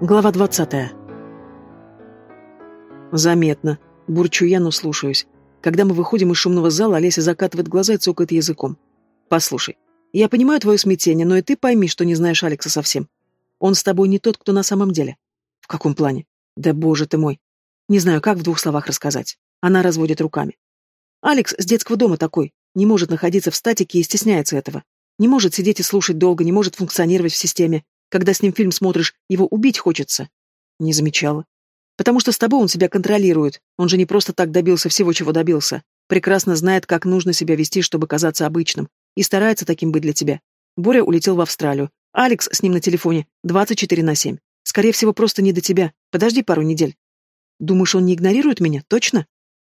Глава двадцатая. Заметно. Бурчу я, но слушаюсь. Когда мы выходим из шумного зала, Олеся закатывает глаза и цокает языком. «Послушай, я понимаю твое смятение, но и ты пойми, что не знаешь Алекса совсем. Он с тобой не тот, кто на самом деле». «В каком плане?» «Да боже ты мой!» Не знаю, как в двух словах рассказать. Она разводит руками. Алекс с детского дома такой. Не может находиться в статике и стесняется этого. Не может сидеть и слушать долго, не может функционировать в системе. Когда с ним фильм смотришь, его убить хочется. Не замечала. Потому что с тобой он себя контролирует. Он же не просто так добился всего, чего добился. Прекрасно знает, как нужно себя вести, чтобы казаться обычным. И старается таким быть для тебя. Боря улетел в Австралию. Алекс с ним на телефоне. 24 на 7. Скорее всего, просто не до тебя. Подожди пару недель. Думаешь, он не игнорирует меня? Точно?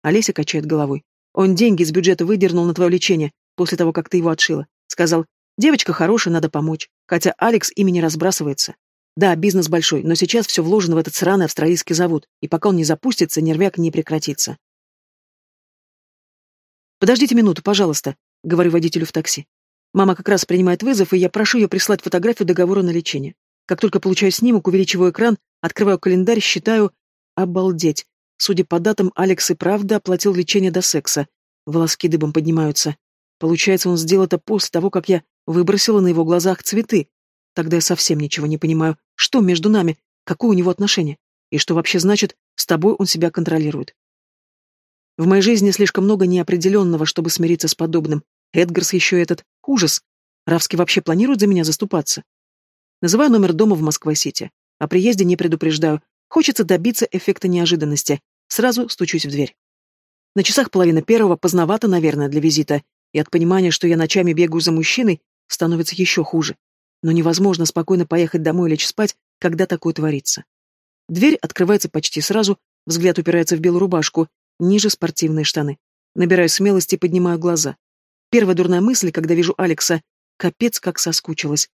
Олеся качает головой. Он деньги из бюджета выдернул на твое лечение, после того, как ты его отшила. Сказал, девочка хорошая, надо помочь. Хотя Алекс ими не разбрасывается. Да, бизнес большой, но сейчас все вложено в этот сраный австралийский завод, и пока он не запустится, нервяк не прекратится. «Подождите минуту, пожалуйста», — говорю водителю в такси. Мама как раз принимает вызов, и я прошу ее прислать фотографию договора на лечение. Как только получаю снимок, увеличиваю экран, открываю календарь, считаю... Обалдеть. Судя по датам, Алекс и правда оплатил лечение до секса. Волоски дыбом поднимаются. Получается, он сделал это после того, как я выбросила на его глазах цветы. Тогда я совсем ничего не понимаю. Что между нами? Какое у него отношение? И что вообще значит, с тобой он себя контролирует? В моей жизни слишком много неопределенного, чтобы смириться с подобным. Эдгарс еще этот. Ужас. Равский вообще планирует за меня заступаться? Называю номер дома в Москва-Сити. О приезде не предупреждаю. Хочется добиться эффекта неожиданности. Сразу стучусь в дверь. На часах половина первого поздновато, наверное, для визита, и от понимания, что я ночами бегаю за мужчиной, становится еще хуже. Но невозможно спокойно поехать домой и лечь спать, когда такое творится. Дверь открывается почти сразу, взгляд упирается в белую рубашку, ниже спортивные штаны. Набираю смелости и поднимаю глаза. Первая дурная мысль, когда вижу Алекса, капец как соскучилась.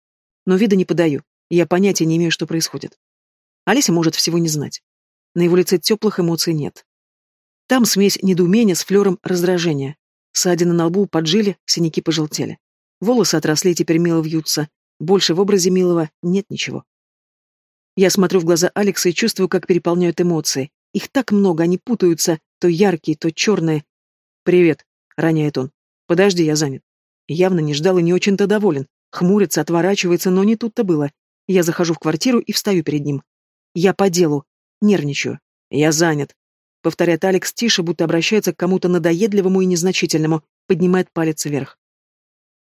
Но вида не подаю, я понятия не имею, что происходит. Олеся может всего не знать. На его лице теплых эмоций нет. Там смесь недоумения с флером раздражения. Ссадины на лбу поджили, синяки пожелтели. Волосы отросли и теперь мило вьются. Больше в образе милого нет ничего. Я смотрю в глаза Алекса и чувствую, как переполняют эмоции. Их так много, они путаются, то яркие, то черные. «Привет», — роняет он. «Подожди, я занят». Явно не ждал и не очень-то доволен. Хмурится, отворачивается, но не тут-то было. Я захожу в квартиру и встаю перед ним. Я по делу. Нервничаю. Я занят. Повторяет Алекс тише, будто обращается к кому-то надоедливому и незначительному, поднимает палец вверх.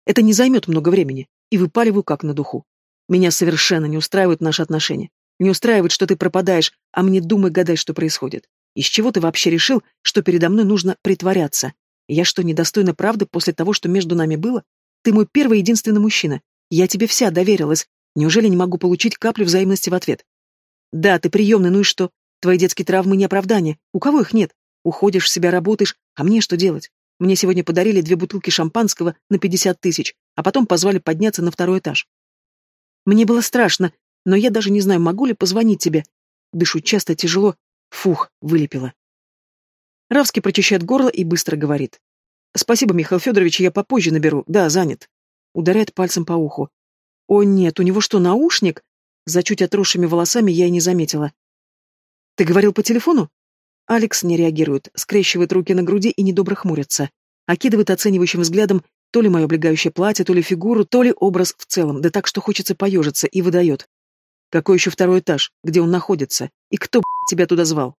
Это не займет много времени, и выпаливаю как на духу. Меня совершенно не устраивают наши отношения. Не устраивает, что ты пропадаешь, а мне думай, гадай, что происходит. Из чего ты вообще решил, что передо мной нужно притворяться? Я что, недостойна правды после того, что между нами было? Ты мой первый единственный мужчина. Я тебе вся доверилась. Неужели не могу получить каплю взаимности в ответ? Да, ты приемный, ну и что? Твои детские травмы не оправдание. У кого их нет? Уходишь себя, работаешь, а мне что делать? Мне сегодня подарили две бутылки шампанского на пятьдесят тысяч, а потом позвали подняться на второй этаж. Мне было страшно, но я даже не знаю, могу ли позвонить тебе. Дышу часто, тяжело. Фух, вылепила. Равский прочищает горло и быстро говорит. «Спасибо, Михаил Федорович, я попозже наберу. Да, занят». Ударяет пальцем по уху. «О нет, у него что, наушник?» За чуть отросшими волосами я и не заметила. «Ты говорил по телефону?» Алекс не реагирует, скрещивает руки на груди и недобро хмурится. Окидывает оценивающим взглядом то ли мое облегающее платье, то ли фигуру, то ли образ в целом, да так, что хочется поежиться, и выдает. Какой еще второй этаж, где он находится? И кто, тебя туда звал?